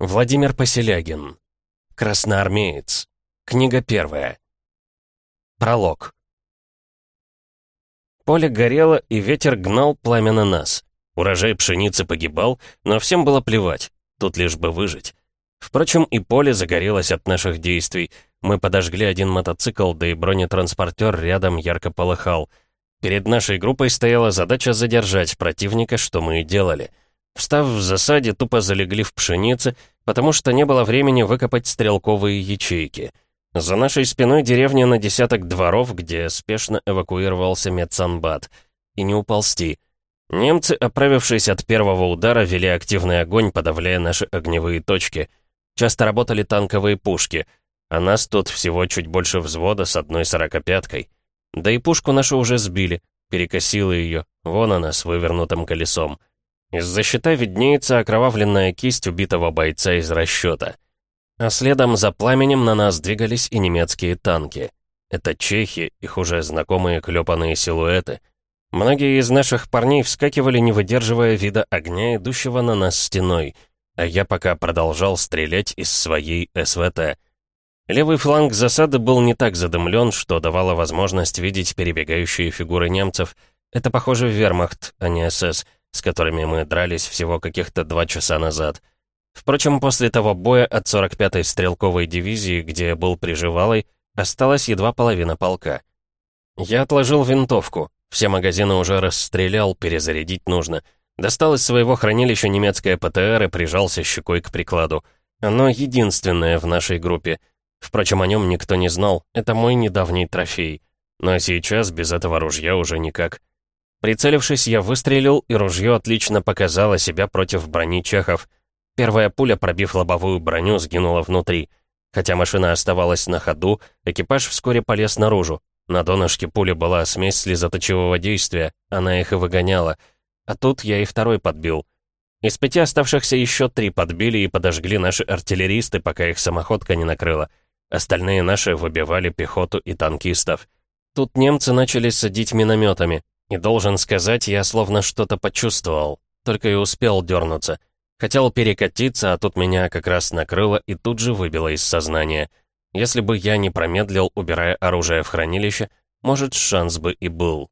Владимир Поселягин. Красноармеец. Книга первая. Пролог. Поле горело, и ветер гнал пламя на нас. Урожай пшеницы погибал, но всем было плевать, тут лишь бы выжить. Впрочем, и поле загорелось от наших действий. Мы подожгли один мотоцикл, да и бронетранспортер рядом ярко полыхал. Перед нашей группой стояла задача задержать противника, что мы и делали — Встав в засаде, тупо залегли в пшенице, потому что не было времени выкопать стрелковые ячейки. За нашей спиной деревня на десяток дворов, где спешно эвакуировался медсанбат. И не уползти. Немцы, оправившись от первого удара, вели активный огонь, подавляя наши огневые точки. Часто работали танковые пушки, а нас тут всего чуть больше взвода с одной сорокопяткой. Да и пушку нашу уже сбили, перекосило ее, вон она с вывернутым колесом. Из-за щита виднеется окровавленная кисть убитого бойца из расчета. А следом за пламенем на нас двигались и немецкие танки. Это чехи, их уже знакомые клепанные силуэты. Многие из наших парней вскакивали, не выдерживая вида огня, идущего на нас стеной, а я пока продолжал стрелять из своей СВТ. Левый фланг засады был не так задымлен, что давало возможность видеть перебегающие фигуры немцев. Это, похоже, вермахт, а не СС — с которыми мы дрались всего каких-то два часа назад. Впрочем, после того боя от 45-й стрелковой дивизии, где я был приживалой, осталась едва половина полка. Я отложил винтовку. Все магазины уже расстрелял, перезарядить нужно. Достал из своего хранилища немецкое ПТР и прижался щекой к прикладу. Оно единственное в нашей группе. Впрочем, о нем никто не знал. Это мой недавний трофей. Но сейчас без этого ружья уже никак. Прицелившись, я выстрелил, и ружье отлично показало себя против брони чехов. Первая пуля, пробив лобовую броню, сгинула внутри. Хотя машина оставалась на ходу, экипаж вскоре полез наружу. На донышке пули была смесь слезоточивого действия, она их и выгоняла. А тут я и второй подбил. Из пяти оставшихся еще три подбили и подожгли наши артиллеристы, пока их самоходка не накрыла. Остальные наши выбивали пехоту и танкистов. Тут немцы начали садить минометами, и должен сказать, я словно что-то почувствовал, только и успел дернуться. Хотел перекатиться, а тут меня как раз накрыло и тут же выбило из сознания. Если бы я не промедлил, убирая оружие в хранилище, может, шанс бы и был.